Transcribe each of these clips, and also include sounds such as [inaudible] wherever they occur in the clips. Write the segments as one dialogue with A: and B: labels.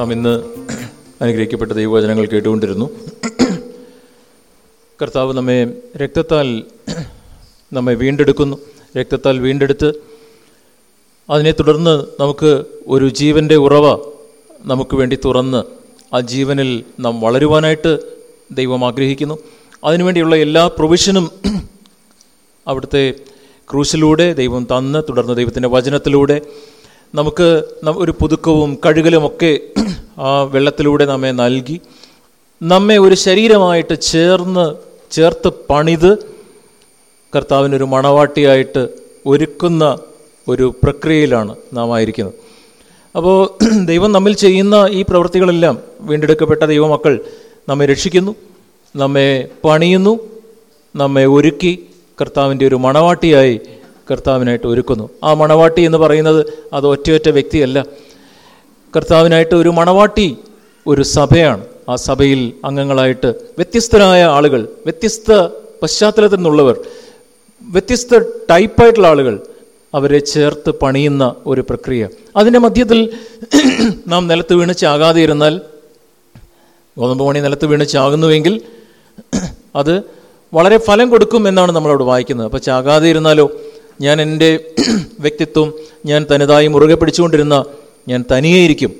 A: നാം ഇന്ന് അനുഗ്രഹിക്കപ്പെട്ട ദൈവവചനങ്ങൾ കേട്ടുകൊണ്ടിരുന്നു. കർത്താവ് നമ്മെ രക്തത്താൽ നമ്മെ വീണ്ടെടുക്കുന്നു. രക്തത്താൽ വീണ്ടെടുത്ത് അതിനെ തുടർന്ന് നമുക്ക് ഒരു ജീവന്റെ ഉറവ നമുക്ക് വേണ്ടി തുറന്ന് ആ ജീവനിൽ നാം വളരുവാനായിട്ട് ദൈവം ആഗ്രഹിക്കുന്നു. അതിനുവേണ്ടിയുള്ള എല്ലാ പ്രൊവിഷനും അവിടുത്തെ ക്രൂശിലൂടെ ദൈവം തന്ന് തുടർന്ന് ദൈവത്തിന്റെ വചനത്തിലൂടെ നമുക്ക് ഒരു പുതുക്കവും കഴുകലുമൊക്കെ ആ വെള്ളത്തിലൂടെ നമ്മെ നൽകി. നമ്മെ ഒരു ശരീരമായിട്ട് ചേർന്ന് ചേർത്ത് പണിത് കർത്താവിനൊരു മണവാട്ടിയായിട്ട് ഒരുക്കുന്ന ഒരു പ്രക്രിയയിലാണ് നാം ആയിരിക്കുന്നത്. അപ്പോൾ [clears throat] ദൈവം നമ്മിൽ ചെയ്യുന്ന ഈ പ്രവൃത്തികളെല്ലാം വീണ്ടെടുക്കപ്പെട്ട ദൈവമക്കൾ നമ്മെ രക്ഷിക്കുന്നു നമ്മെ പണിയുന്നു നമ്മെ ഒരുക്കി കർത്താവിന്റെ ഒരു മണവാട്ടിയായി കർത്താവിനായിട്ട് ഒരുക്കുന്നു. ആ മണവാട്ടി എന്ന് പറയുന്നത് അത് ഒറ്റയൊറ്റ വ്യക്തിയല്ല. കർത്താവിനായിട്ട് ഒരു മണവാട്ടി ഒരു സഭയാണ്. ആ സഭയിൽ അംഗങ്ങളായിട്ട് വ്യത്യസ്തരായ ആളുകൾ വ്യത്യസ്ത പശ്ചാത്തലത്തിൽ നിന്നുള്ളവർ വ്യത്യസ്ത ടൈപ്പായിട്ടുള്ള ആളുകൾ അവരെ ചേർത്ത് പണിയുന്ന ഒരു പ്രക്രിയ. അതിന്റെ മധ്യത്തിൽ നാം നിലത്ത് വീണ് ചാകാതെ ഇരുന്നാൽ ഗോതമ്പ് പണി നിലത്ത് വീണ് ചാകുന്നുവെങ്കിൽ അത് വളരെ ഫലം കൊടുക്കും എന്നാണ് നമ്മളവിടെ വായിക്കുന്നത്. അപ്പോൾ ചാകാതെ ഇരുന്നാലോ? ഞാൻ എന്റെ വ്യക്തിത്വം ഞാൻ തനതായി മുറുകെ പിടിച്ചുകൊണ്ടിരുന്ന ഞാൻ തനിയേയിരിക്കും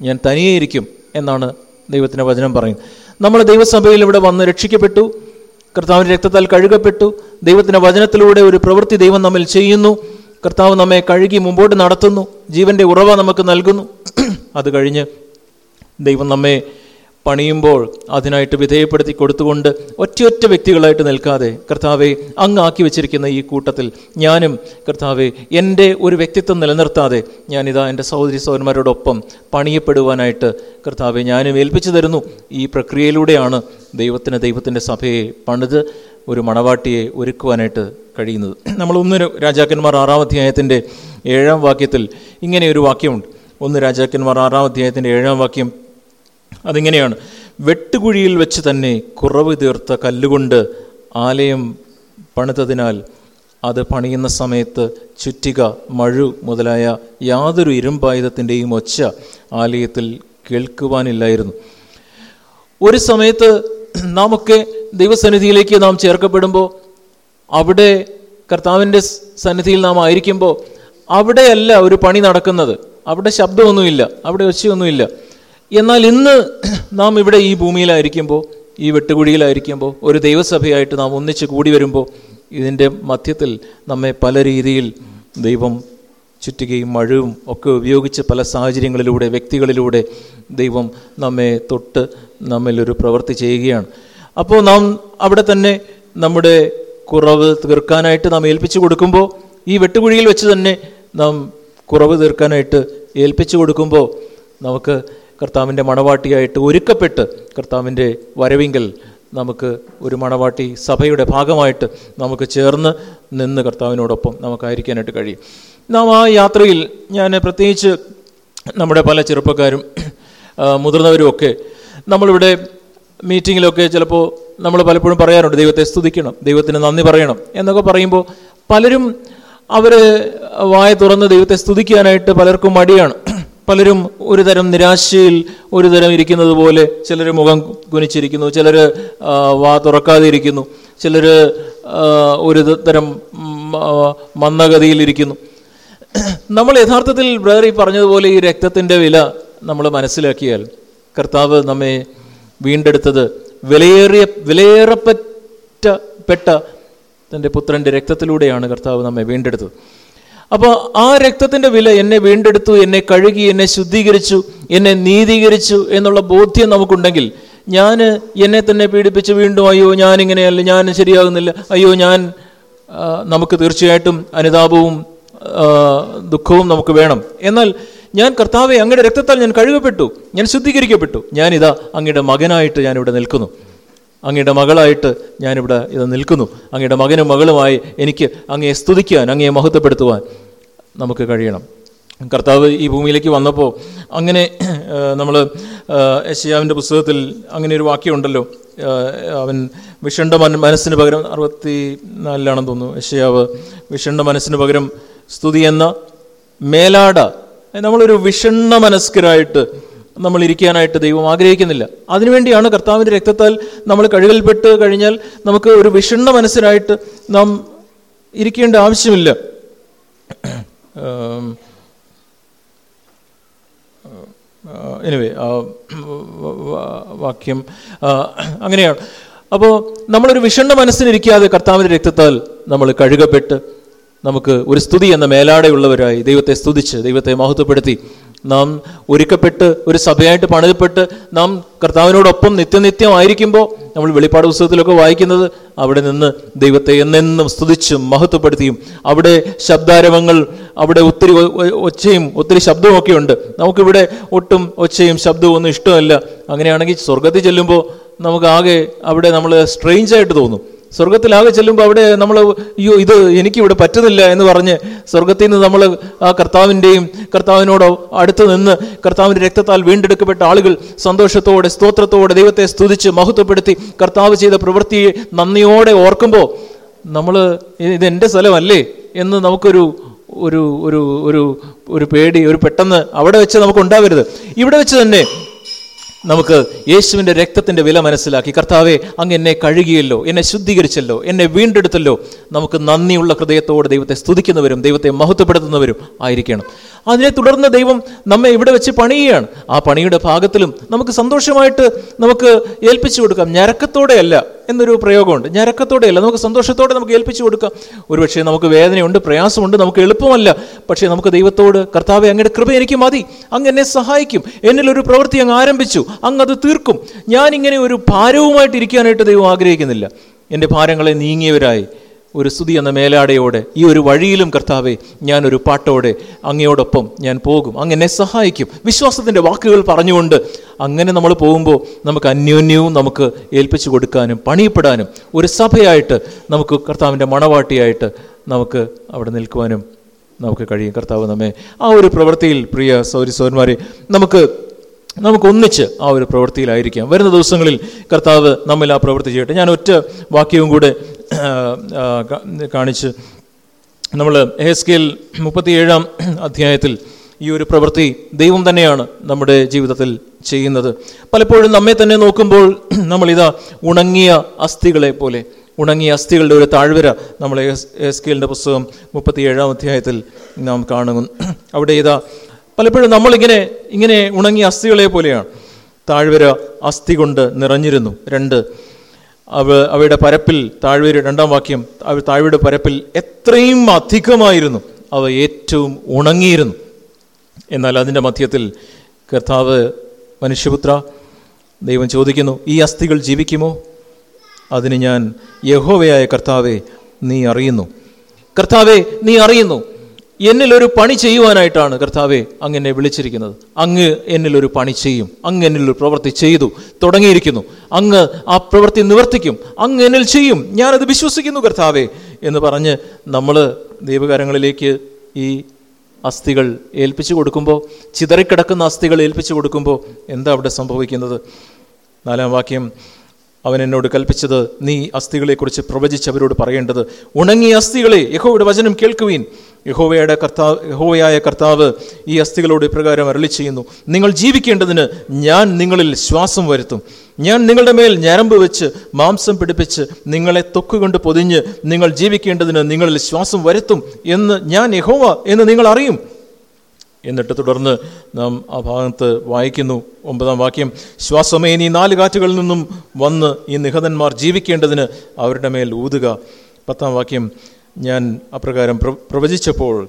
A: ഞാൻ തനിയേയിരിക്കും എന്നാണ് ദൈവത്തിന്റെ വചനം പറയുന്നത്. നമ്മൾ ദൈവസഭയിൽ ഇവിടെ വന്ന് രക്ഷിക്കപ്പെട്ടു കർത്താവിന്റെ രക്തത്താൽ കഴുകപ്പെട്ടു ദൈവത്തിന്റെ വചനത്തിലൂടെ ഒരു പ്രവൃത്തി ദൈവം നമ്മിൽ ചെയ്യുന്നു കർത്താവ് നമ്മെ കഴുകി മുമ്പോട്ട് നടത്തുന്നു ജീവന്റെ ഉറവ നമുക്ക് നൽകുന്നു. അത് കഴിഞ്ഞ് ദൈവം നമ്മെ പണിയുമ്പോൾ അതിനായിട്ട് വിധേയപ്പെടുത്തി കൊടുത്തുകൊണ്ട് ഒറ്റയൊറ്റ വ്യക്തികളായിട്ട് നിൽക്കാതെ കർത്താവെ അങ്ങാക്കി വെച്ചിരിക്കുന്ന ഈ കൂട്ടത്തിൽ ഞാനും കർത്താവെ എന്റെ ഒരു വ്യക്തിത്വം നിലനിർത്താതെ ഞാനിതാ എന്റെ സഹോദരി സഹോദരന്മാരോടൊപ്പം പണിയപ്പെടുവാനായിട്ട് കർത്താവെ ഞാനും ഏൽപ്പിച്ചു തരുന്നു. ഈ പ്രക്രിയയിലൂടെയാണ് ദൈവത്തിന് ദൈവത്തിന്റെ സഭയെ പണിത് ഒരു മണവാട്ടിയെ ഒരുക്കുവാനായിട്ട് കഴിയുന്നത്. നമ്മൾ ഒന്ന് രാജാക്കന്മാർ ആറാം അധ്യായത്തിന്റെ ഏഴാം വാക്യത്തിൽ ഇങ്ങനെ ഒരു വാക്യമുണ്ട്. ഒന്ന് രാജാക്കന്മാർ ആറാം അധ്യായത്തിന്റെ ഏഴാം വാക്യം അതിങ്ങനെയാണ്. വെട്ടുകുഴിയിൽ വെച്ച് തന്നെ കുറവ് തീർത്ത കല്ലുകൊണ്ട് ആലയം പണിതതിനാൽ അത് പണിയുന്ന സമയത്ത് ചുറ്റിക മഴു മുതലായ യാതൊരു ഇരുമ്പായുധത്തിന്റെയും ഒച്ച ആലയത്തിൽ കേൾക്കുവാനില്ലായിരുന്നു. ഒരു സമയത്ത് നാമൊക്കെ ദൈവസന്നിധിയിലേക്ക് നാം ചേർക്കപ്പെടുമ്പോൾ അവിടെ കർത്താവിന്റെ സന്നിധിയിൽ നാം ആയിരിക്കുമ്പോൾ അവിടെയല്ല ഒരു പണി നടക്കുന്നത്. അവിടെ ശബ്ദമൊന്നുമില്ല അവിടെ ഒച്ചയൊന്നുമില്ല. എന്നാൽ ഇന്ന് നാം ഇവിടെ ഈ ഭൂമിയിലായിരിക്കുമ്പോൾ ഈ വെട്ടുകുഴിയിലായിരിക്കുമ്പോൾ ഒരു ദൈവസഭയായിട്ട് നാം ഒന്നിച്ച് കൂടി വരുമ്പോൾ ഇതിന്റെ മധ്യത്തിൽ നമ്മെ പല രീതിയിൽ ദൈവം ചുറ്റുകയും മഴയും ഒക്കെ ഉപയോഗിച്ച് പല സാഹചര്യങ്ങളിലൂടെ വ്യക്തികളിലൂടെ ദൈവം നമ്മെ തൊട്ട് നമ്മിലൊരു പ്രവൃത്തി ചെയ്യുകയാണ്. അപ്പോൾ നാം അവിടെ തന്നെ നമ്മുടെ കുറവ് തീർക്കാനായിട്ട് നാം ഏൽപ്പിച്ചു കൊടുക്കുമ്പോൾ ഈ വെട്ടുകുഴിയിൽ വെച്ച് തന്നെ നാം കുറവ് തീർക്കാനായിട്ട് ഏൽപ്പിച്ചു കൊടുക്കുമ്പോൾ നമുക്ക് കർത്താവിന്റെ മണവാട്ടിയായിട്ട് ഒരുക്കപ്പെട്ട് കർത്താവിന്റെ വരവിങ്കൽ നമുക്ക് ഒരു മണവാട്ടി സഭയുടെ ഭാഗമായിട്ട് നമുക്ക് ചേർന്ന് നിന്ന് കർത്താവിനോടൊപ്പം നമുക്കായിരിക്കാനായിട്ട് കഴിയും. നാം ആ യാത്രയിൽ ഞാൻ പ്രത്യേകിച്ച് നമ്മുടെ പല ചെറുപ്പക്കാരും ആ, മുതിർന്നവരും ഒക്കെ നമ്മളിവിടെ മീറ്റിങ്ങിലൊക്കെ ചിലപ്പോൾ നമ്മൾ പലപ്പോഴും പറയാറുണ്ട് ദൈവത്തെ സ്തുതിക്കണം ദൈവത്തിന് നന്ദി പറയണം എന്നൊക്കെ പറയുമ്പോൾ പലരും അവർ വായ തുറന്ന് ദൈവത്തെ സ്തുതിക്കാനായിട്ട് പലർക്കും മടിയാണ്. പലരും ഒരു തരം നിരാശയിൽ ഒരു തരം ഇരിക്കുന്നത് പോലെ ചിലർ മുഖം കുനിച്ചിരിക്കുന്നു ചിലർ വാ തുറക്കാതെ ഇരിക്കുന്നു ചിലർ ഒരു തരം മന്ദഗതിയിലിരിക്കുന്നു നമ്മൾ യഥാർത്ഥത്തിൽ ബ്രദർ ഈ പറഞ്ഞതുപോലെ ഈ രക്തത്തിന്റെ വില നമ്മൾ മനസ്സിലാക്കിയാൽ കർത്താവ് നമ്മെ വീണ്ടെടുത്തത് വിലയേറിയ വിലയേറപ്പറ്റ പെട്ട തന്റെ പുത്രന്റെ രക്തത്തിലൂടെയാണ് കർത്താവ് നമ്മെ വീണ്ടെടുത്തത്. അപ്പോൾ ആ രക്തത്തിന്റെ വില എന്നെ വീണ്ടെടുത്തു എന്നെ കഴുകി എന്നെ ശുദ്ധീകരിച്ചു എന്നെ നീതീകരിച്ചു എന്നുള്ള ബോധ്യം നമുക്കുണ്ടെങ്കിൽ ഞാൻ എന്നെ തന്നെ പീഡിപ്പിച്ച് വീണ്ടും അയ്യോ ഞാനിങ്ങനെയല്ല ഞാൻ ശരിയാകുന്നില്ല അയ്യോ ഞാൻ നമുക്ക് തീർച്ചയായിട്ടും അനുതാപവും ദുഃഖവും നമുക്ക് വേണം. എന്നാൽ ഞാൻ കർത്താവെ അങ്ങയുടെ രക്തത്താൽ ഞാൻ കഴുകപ്പെട്ടു ഞാൻ ശുദ്ധീകരിക്കപ്പെട്ടു ഞാനിതാ അങ്ങയുടെ മകനായിട്ട് ഞാനിവിടെ നിൽക്കുന്നു. അങ്ങയുടെ മകളായിട്ട് ഞാനിവിടെ ഇത് നിൽക്കുന്നു. അങ്ങയുടെ മകനും മകളുമായി എനിക്ക് അങ്ങയെ സ്തുതിക്കാൻ അങ്ങയെ മഹത്വപ്പെടുത്തുവാൻ. നമുക്ക് കഴിയണം. കർത്താവ് ഈ ഭൂമിയിലേക്ക് വന്നപ്പോൾ അങ്ങനെ നമ്മൾ യശയാവിന്റെ പുസ്തകത്തിൽ അങ്ങനെ ഒരു വാക്യമുണ്ടല്ലോ അവൻ വിഷണ്ട മന മനസ്സിന് പകരം അറുപത്തി നാലിലാണെന്ന് തോന്നുന്നു. യശയാവ് വിഷണ്ട മനസ്സിന് പകരം സ്തുതി എന്ന മേലാട. നമ്മളൊരു വിഷണ്ണ മനസ്കരായിട്ട് നമ്മൾ ഇരിക്കാനായിട്ട് ദൈവം ആഗ്രഹിക്കുന്നില്ല. അതിനുവേണ്ടിയാണ് കർത്താവിന്റെ രക്തത്താൽ നമ്മൾ കഴുകൽപ്പെട്ട് കഴിഞ്ഞാൽ നമുക്ക് ഒരു വിഷണ്ണ മനസ്സിനായിട്ട് നാം ഇരിക്കേണ്ട ആവശ്യമില്ല. എനിവേ വാക്യം. അങ്ങനെയാണ്. അപ്പോൾ നമ്മളൊരു വിഷണ്ണ മനസ്സിനിരിക്കാതെ കർത്താവിന്റെ രക്തത്താൽ നമ്മൾ കഴുകപ്പെട്ട് നമുക്ക് ഒരു സ്തുതി എന്ന മേലാടെയുള്ളവരായി ദൈവത്തെ സ്തുതിച്ച് ദൈവത്തെ മഹത്വപ്പെടുത്തി നാം ഒരുക്കപ്പെട്ട് ഒരു സഭയായിട്ട് പണിതപ്പെട്ട് നാം കർത്താവിനോടൊപ്പം നിത്യനിത്യം ആയിരിക്കുമ്പോൾ നമ്മൾ വെളിപ്പാട് പുസ്തകത്തിലൊക്കെ വായിക്കുന്നത് അവിടെ നിന്ന് ദൈവത്തെ എന്നെന്നും സ്തുതിച്ചും മഹത്വപ്പെടുത്തിയും അവിടെ ശബ്ദാരവങ്ങൾ അവിടെ ഒത്തിരി ഒച്ചയും ഒത്തിരി ശബ്ദവും ഉണ്ട്. നമുക്കിവിടെ ഒട്ടും ഒച്ചയും ശബ്ദവും ഒന്നും ഇഷ്ടമല്ല. അങ്ങനെയാണെങ്കിൽ സ്വർഗത്തിൽ ചെല്ലുമ്പോൾ നമുക്കാകെ അവിടെ നമ്മൾ സ്ട്രെയിഞ്ചായിട്ട് തോന്നും. സ്വർഗത്തിലാകെ ചെല്ലുമ്പോൾ അവിടെ നമ്മൾ അയ്യോ ഇത് എനിക്കിവിടെ പറ്റുന്നില്ല എന്ന് പറഞ്ഞ് സ്വർഗത്തിൽ നിന്ന് നമ്മൾ ആ കർത്താവിന്റെയും കർത്താവിനോട് അടുത്ത് നിന്ന് കർത്താവിന്റെ രക്തത്താൽ വീണ്ടെടുക്കപ്പെട്ട ആളുകൾ സന്തോഷത്തോടെ സ്തോത്രത്തോടെ ദൈവത്തെ സ്തുതിച്ച് മഹത്വപ്പെടുത്തി കർത്താവ് ചെയ്ത പ്രവൃത്തിയെ നന്ദിയോടെ ഓർക്കുമ്പോൾ നമ്മൾ ഇത് എന്റെ സ്ഥലമല്ലേ? എന്ന് നമുക്കൊരു ഒരു ഒരു ഒരു ഒരു പേടി ഒരു പെട്ടെന്ന് അവിടെ വെച്ച് നമുക്ക് ഉണ്ടാവരുത്. ഇവിടെ വെച്ച് തന്നെ നമുക്ക് യേശുവിന്റെ രക്തത്തിന്റെ വില മനസ്സിലാക്കി കർത്താവെ അങ്ങ് എന്നെ കഴുകിയല്ലോ എന്നെ ശുദ്ധീകരിച്ചല്ലോ എന്നെ വീണ്ടെടുത്തല്ലോ. നമുക്ക് നന്ദിയുള്ള ഹൃദയത്തോടെ ദൈവത്തെ സ്തുതിക്കുന്നവരും ദൈവത്തെ മഹത്വപ്പെടുത്തുന്നവരും ആയിരിക്കണം. അതിനെ തുടർന്ന് ദൈവം നമ്മെ ഇവിടെ വെച്ച് പണിയുകയാണ്. ആ പണിയുടെ ഭാഗത്തിലും നമുക്ക് സന്തോഷമായിട്ട് നമുക്ക് ഏൽപ്പിച്ചു കൊടുക്കാം. ഞരക്കത്തോടെയല്ല എന്നൊരു പ്രയോഗമുണ്ട്. ഞരക്കത്തോടെയല്ല നമുക്ക് സന്തോഷത്തോടെ നമുക്ക് ഏൽപ്പിച്ചു കൊടുക്കാം. ഒരുപക്ഷെ നമുക്ക് വേദനയുണ്ട് പ്രയാസമുണ്ട് നമുക്ക് എളുപ്പമല്ല. പക്ഷേ നമുക്ക് ദൈവത്തോട് കർത്താവെ അങ്ങയുടെ കൃപ എനിക്ക് മതി. അങ്ങ് എന്നെ സഹായിക്കും. എന്നിൽ ഒരു പ്രവൃത്തി അങ്ങ് ആരംഭിച്ചു. അങ്ങ് അത് തീർക്കും. ഞാനിങ്ങനെ ഒരു ഭാരവുമായിട്ട് ഇരിക്കാനായിട്ട് ദൈവം ആഗ്രഹിക്കുന്നില്ല. എന്റെ ഭാരങ്ങളെ നീങ്ങിയവരായി. ഒരു സ്തുതി എന്ന മേലാടയോടെ ഈ ഒരു വഴിയിലും കർത്താവെ ഞാനൊരു പാട്ടോടെ അങ്ങയോടൊപ്പം ഞാൻ പോകും. അങ്ങനെ സഹായിക്കും. വിശ്വാസത്തിന്റെ വാക്കുകൾ പറഞ്ഞുകൊണ്ട് അങ്ങനെ നമ്മൾ പോകുമ്പോൾ നമുക്ക് അന്യോന്യവും നമുക്ക് ഏൽപ്പിച്ചു കൊടുക്കാനും പണിയപ്പെടാനും ഒരു സഭയായിട്ട് നമുക്ക് കർത്താവിന്റെ മണവാട്ടിയായിട്ട് നമുക്ക് അവിടെ നിൽക്കുവാനും നമുക്ക് കഴിയും. കർത്താവ് നമ്മെ ആ ഒരു പ്രവൃത്തിയിൽ പ്രിയ സൗരി സൗരന്മാരെ നമുക്ക് നമുക്ക് ഒന്നിച്ച് ആ ഒരു പ്രവൃത്തിയിലായിരിക്കാം. വരുന്ന ദിവസങ്ങളിൽ കർത്താവ് നമ്മിൽ ആ പ്രവൃത്തി ചെയ്യട്ടെ. ഞാൻ ഒറ്റ വാക്യവും കൂടെ കാണിച്ച് നമ്മൾ എഹെസ്കേൽ മുപ്പത്തിയേഴാം അധ്യായത്തിൽ ഈ ഒരു പ്രവൃത്തി ദൈവം തന്നെയാണ് നമ്മുടെ ജീവിതത്തിൽ ചെയ്യുന്നത്. പലപ്പോഴും നമ്മെ തന്നെ നോക്കുമ്പോൾ നമ്മളിതാ ഉണങ്ങിയ അസ്ഥികളെ പോലെ ഉണങ്ങിയ അസ്ഥികളുടെ ഒരു താഴ്വര നമ്മൾ എസ്കേലിന്റെ പുസ്തകം മുപ്പത്തിയേഴാം അധ്യായത്തിൽ നാം കാണുന്നു. അവിടെ ഇതാ പലപ്പോഴും നമ്മളിങ്ങനെ ഇങ്ങനെ ഉണങ്ങിയ അസ്ഥികളെ പോലെയാണ് താഴ്വര അസ്ഥി കൊണ്ട് നിറഞ്ഞിരുന്നു. രണ്ട് അവ അവയുടെ പരപ്പിൽ താഴ്വര രണ്ടാം വാക്യം അവ താഴ്വയുടെ പരപ്പിൽ എത്രയും അധികമായിരുന്നു അവ ഏറ്റവും ഉണങ്ങിയിരുന്നു. എന്നാൽ അതിന്റെ മധ്യത്തിൽ കർത്താവ് മനുഷ്യപുത്ര ദൈവം ചോദിക്കുന്നു ഈ അസ്ഥികൾ ജീവിക്കുമോ? അതിന് ഞാൻ യഹോവയായ കർത്താവെ നീ അറിയുന്നു. കർത്താവെ നീ അറിയുന്നു. എന്നിലൊരു പണി ചെയ്യുവാനായിട്ടാണ് കർത്താവെ അങ്ങ് എന്നെ വിളിച്ചിരിക്കുന്നത്. അങ്ങ് എന്നിലൊരു പണി ചെയ്യും. അങ്ങ് എന്നിലൊരു പ്രവൃത്തി ചെയ്തു. തുടങ്ങിയിരിക്കുന്നു. അങ്ങ് ആ പ്രവൃത്തി നിവർത്തിക്കും. അങ്ങ് എന്നിൽ ചെയ്യും. ഞാനത് വിശ്വസിക്കുന്നു കർത്താവെ എന്ന് പറഞ്ഞ് നമ്മൾ ദൈവകാരങ്ങളിലേക്ക് ഈ അസ്ഥികൾ ഏൽപ്പിച്ചു കൊടുക്കുമ്പോൾ ചിതറിക്കിടക്കുന്ന അസ്ഥികൾ ഏൽപ്പിച്ചു കൊടുക്കുമ്പോൾ എന്താ അവിടെ സംഭവിക്കുന്നത്? നാലാം വാക്യം അവൻ എന്നോട് കൽപ്പിച്ചത് നീ അസ്ഥികളെക്കുറിച്ച് പ്രവചിച്ചവരോട് പറയേണ്ടത്. ഉണങ്ങിയ അസ്ഥികളെ യഹോയുടെ വചനം കേൾക്കുവീൻ. യഹോവയുടെ കർത്താവ് യഹോവയായ കർത്താവ് ഈ അസ്ഥികളോട് ഇപ്രകാരം അരളി ചെയ്യുന്നു നിങ്ങൾ ജീവിക്കേണ്ടതിന് ഞാൻ നിങ്ങളിൽ ശ്വാസം വരുത്തും. ഞാൻ നിങ്ങളുടെ മേൽ ഞരമ്പ് വെച്ച് മാംസം പിടിപ്പിച്ച് നിങ്ങളെ തൊക്കുകൊണ്ട് പൊതിഞ്ഞ് നിങ്ങൾ ജീവിക്കേണ്ടതിന് നിങ്ങളിൽ ശ്വാസം വരുത്തും എന്ന് ഞാൻ യഹോവ എന്ന് നിങ്ങൾ അറിയും. എന്നിട്ട് തുടർന്ന് നാം ആ ഭാഗത്ത് വായിക്കുന്നു ഒമ്പതാം വാക്യം. ശ്വാസമേ നീ നാല് കാറ്റുകളിൽ നിന്നും വന്ന് ഈ നിഹതന്മാർ ജീവിക്കേണ്ടതിന് അവരുടെ മേൽ ഊതുക. പത്താം വാക്യം. ഞാൻ അപ്രകാരം പ്ര- പ്രവചിച്ചപ്പോൾ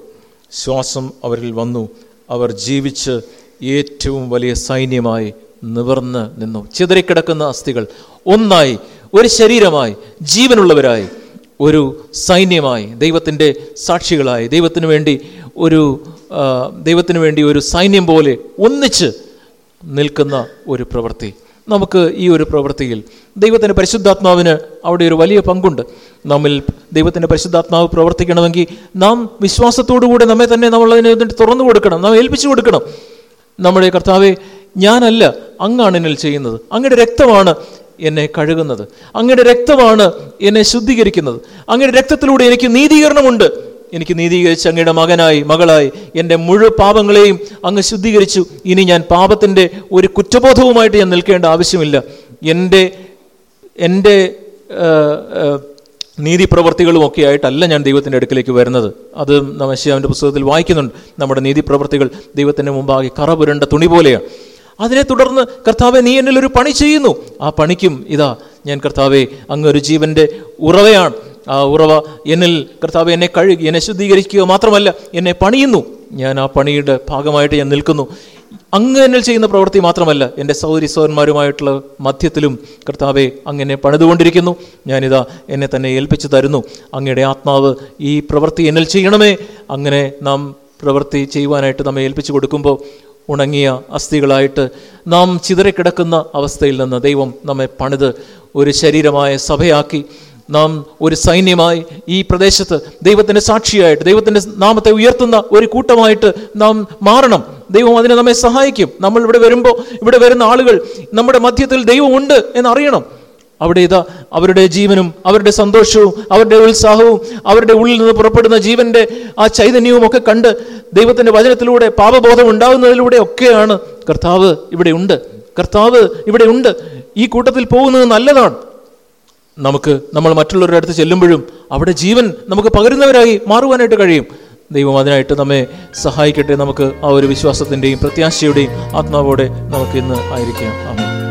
A: ശ്വാസം അവരിൽ വന്നു. അവർ ജീവിച്ച് ഏറ്റവും വലിയ സൈന്യമായി നിവർന്ന് നിന്നു. ചിതറിക്കിടക്കുന്ന അസ്ഥികൾ. ഒന്നായി ഒരു ശരീരമായി ജീവനുള്ളവരായി ഒരു സൈന്യമായി ദൈവത്തിന്റെ സാക്ഷികളായി. ദൈവത്തിന് വേണ്ടി ഒരു ദൈവത്തിന് വേണ്ടി ഒരു സൈന്യം പോലെ ഒന്നിച്ച് നിൽക്കുന്ന ഒരു പ്രവൃത്തി. നമുക്ക് ഈ ഒരു പ്രവൃത്തിയിൽ. ദൈവത്തിന്റെ പരിശുദ്ധാത്മാവിന് അവിടെ ഒരു വലിയ പങ്കുണ്ട്. നമ്മിൽ ദൈവത്തിന്റെ പരിശുദ്ധാത്മാവ് പ്രവർത്തിക്കണമെങ്കിൽ നാം വിശ്വാസത്തോടുകൂടെ നമ്മെ തന്നെ നമ്മൾ അതിനെ തുറന്നു കൊടുക്കണം. നാം ഏൽപ്പിച്ചു കൊടുക്കണം. നമ്മുടെ കർത്താവെ ഞാനല്ല അങ്ങാണ് എന്നിൽ ചെയ്യുന്നത്. അങ്ങയുടെ രക്തമാണ് എന്നെ കഴുകുന്നത്. അങ്ങയുടെ രക്തമാണ് എന്നെ ശുദ്ധീകരിക്കുന്നത്. അങ്ങയുടെ രക്തത്തിലൂടെ എനിക്ക് നീതീകരണമുണ്ട്. എനിക്ക് നീതീകരിച്ച് അങ്ങയുടെ മകനായി മകളായി എന്റെ മുഴുവൻ പാപങ്ങളെയും അങ്ങ് ശുദ്ധീകരിച്ചു. ഇനി ഞാൻ പാപത്തിന്റെ ഒരു കുറ്റബോധവുമായിട്ട് ഞാൻ നിൽക്കേണ്ട ആവശ്യമില്ല. എന്റെ എന്റെ നീതി പ്രവർത്തികളും ഒക്കെ ആയിട്ടല്ല ഞാൻ ദൈവത്തിന്റെ അടുക്കിലേക്ക് വരുന്നത്. അത് നമശ്യാവിന്റെ പുസ്തകത്തിൽ വായിക്കുന്നുണ്ട്. നമ്മുടെ നീതി പ്രവർത്തികൾ ദൈവത്തിന്റെ മുമ്പാകെ കറപുരണ്ട തുണി പോലെയാണ്. അതിനെ തുടർന്ന് കർത്താവെ നീ എന്നിൽ ഒരു പണി ചെയ്യുന്നു. ആ പണിക്കും ഇതാ ഞാൻ കർത്താവെ അങ്ങ് ഒരു ജീവന്റെ ഉറവയാണ്. ആ ഉറവ എന്നിൽ കർത്താവ് എന്നെ കഴുകി എന്നെ ശുദ്ധീകരിക്കുക മാത്രമല്ല എന്നെ പണിയുന്നു. ഞാൻ ആ പണിയുടെ ഭാഗമായിട്ട് ഞാൻ നിൽക്കുന്നു. അങ്ങ് എന്നിൽ ചെയ്യുന്ന പ്രവൃത്തി മാത്രമല്ല എന്റെ സൗരി സൗരന്മാരുമായിട്ടുള്ള മധ്യത്തിലും കർത്താവെ അങ്ങനെ പണിതുകൊണ്ടിരിക്കുന്നു. ഞാനിതാ എന്നെ തന്നെ ഏൽപ്പിച്ചു തരുന്നു. അങ്ങയുടെ ആത്മാവ് ഈ പ്രവൃത്തി എന്നിൽ ചെയ്യണമേ. അങ്ങനെ നാം പ്രവൃത്തി ചെയ്യുവാനായിട്ട് നമ്മെ ഏൽപ്പിച്ചു കൊടുക്കുമ്പോൾ ഉണങ്ങിയ അസ്ഥികളായിട്ട് നാം ചിതറിക്കിടക്കുന്ന അവസ്ഥയിൽ നിന്ന് ദൈവം നമ്മെ പണിത് ഒരു ശരീരമായ സഭയാക്കി. നാം ഒരു സൈന്യമായി ഈ പ്രദേശത്ത് ദൈവത്തിന്റെ സാക്ഷിയായിട്ട് ദൈവത്തിന്റെ നാമത്തെ ഉയർത്തുന്ന ഒരു കൂട്ടമായിട്ട് നാം മാറണം. ദൈവം അതിനെ നമ്മെ സഹായിക്കും. നമ്മൾ ഇവിടെ വരുമ്പോൾ ഇവിടെ വരുന്ന ആളുകൾ നമ്മുടെ മധ്യത്തിൽ ദൈവമുണ്ട് എന്നറിയണം. അവിടെ ഇതാ അവരുടെ ജീവനും അവരുടെ സന്തോഷവും അവരുടെ ഉത്സാഹവും അവരുടെ ഉള്ളിൽ നിന്ന് പുറപ്പെടുന്ന ജീവന്റെ ആ ചൈതന്യവും ഒക്കെ കണ്ട് ദൈവത്തിന്റെ വചനത്തിലൂടെ പാപബോധം ഉണ്ടാകുന്നതിലൂടെ ഒക്കെയാണ് കർത്താവ് ഇവിടെ ഉണ്ട്. കർത്താവ് ഇവിടെ ഉണ്ട്. ഈ കൂട്ടത്തിൽ പോകുന്നത് നല്ലതാണ്. നമുക്ക് നമ്മൾ മറ്റുള്ളവരുടെ അടുത്ത് ചെല്ലുമ്പോഴും അവിടെ ജീവൻ നമുക്ക് പകരുന്നവരായി മാറുവാനായിട്ട് കഴിയും. ദൈവം അതിനായിട്ട് നമ്മെ സഹായിക്കട്ടെ. നമുക്ക് ആ ഒരു വിശ്വാസത്തിന്റെയും പ്രത്യാശയുടെയും ആത്മാവോടെ നമുക്ക് ഇന്ന് ആയിരിക്കാം. ആമേൻ.